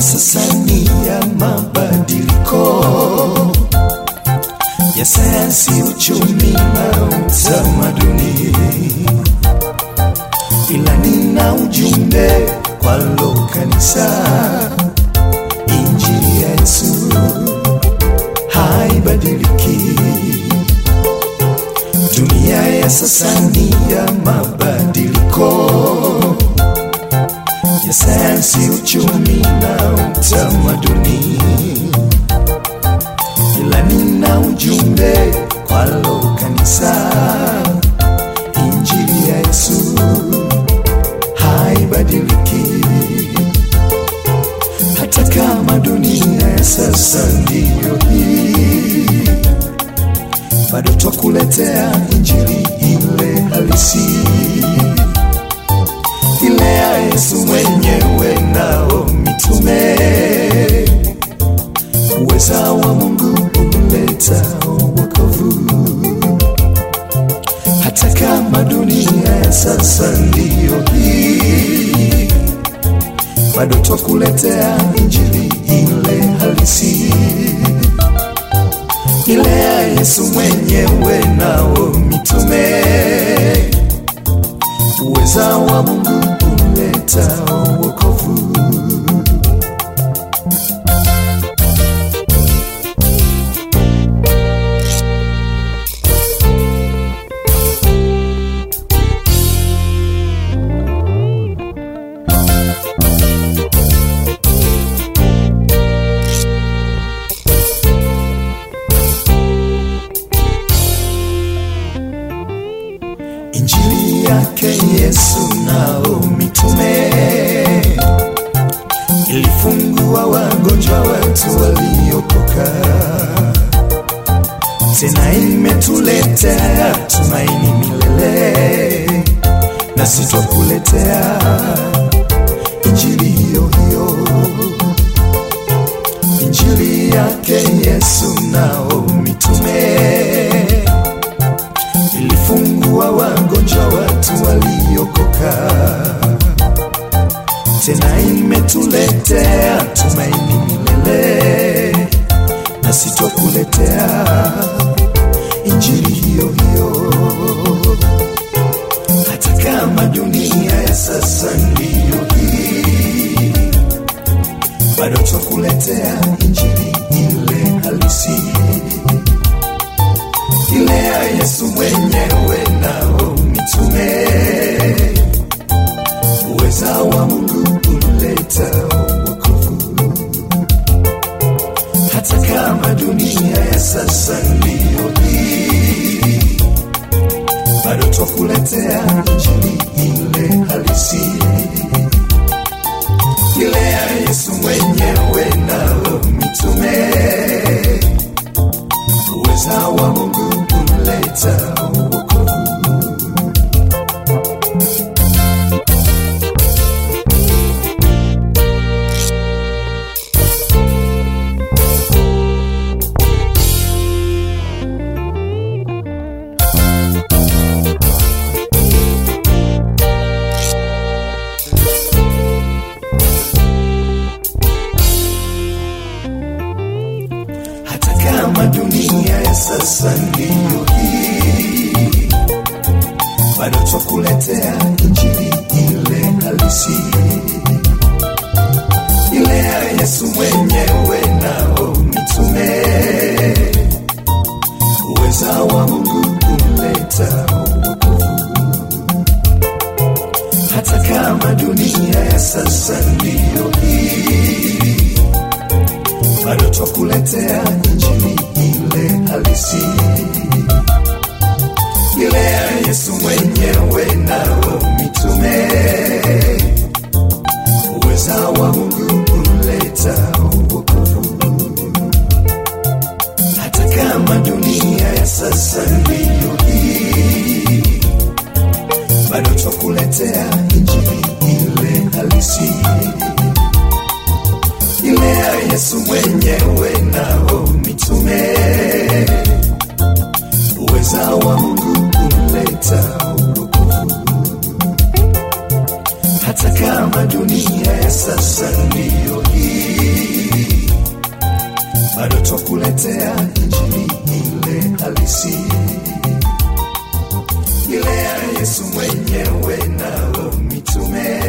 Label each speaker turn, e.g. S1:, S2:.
S1: sasa ni ya mabadiliko ya sayansi, uchumi na utamaduni, ila nina ujumbe kwalo kanisa. Injili ya Yesu haibadiliki. Dunia ya sasa ni ya mabadiliko ya sayansi, uchumi na utamaduni, Ilani nina ujumbe kwalo kanisa. Injili ya Yesu haibadiliki, hata kama dunia ya sasa ndiyo hii, bado twakuletea injili ile halisi mwenyewe nao mitume, uweza wa Mungu uleta wokovu, hata kama dunia ya sasa ndiyo hii, bado twakuletea injili ile halisi, ile ya Yesu mwenyewe nao mitume. Uweza wa Mungu Yesu nao mitume. Ilifungua wagonjwa watu waliopoka, tena imetuletea tumaini milele, na sitwakuletea injili hiyo hiyo, injili yake Yesu nao mitume ilifungua wagonjwa watu waliokoka, tena imetuletea tumaini milele, na sitokuletea injili hiyo hiyo, hata kama dunia ya sasa ndiyo hii, bado tokuletea injili bado twakuletea injili ile halisi, bado twakuletea injili ile halisi, ile ya Yesu mwenyewe nao mitume, uweza wa Mungu kuleta wokovu, hata kama dunia ya sasa ndiyo hii bado twakuletea injili ile halisi, ile Yesu mwenyewe nao mitume, uweza wa Mungu kuleta wokovu, hata kama dunia ya sasa ndiyo hii, bado twakuletea injili ile halisi. Ile ya Yesu mwenyewe nao dunia ya sasa ndiyo hii, bado twakuletea injili ile halisi, ile ya Yesu mwenyewe nao mitume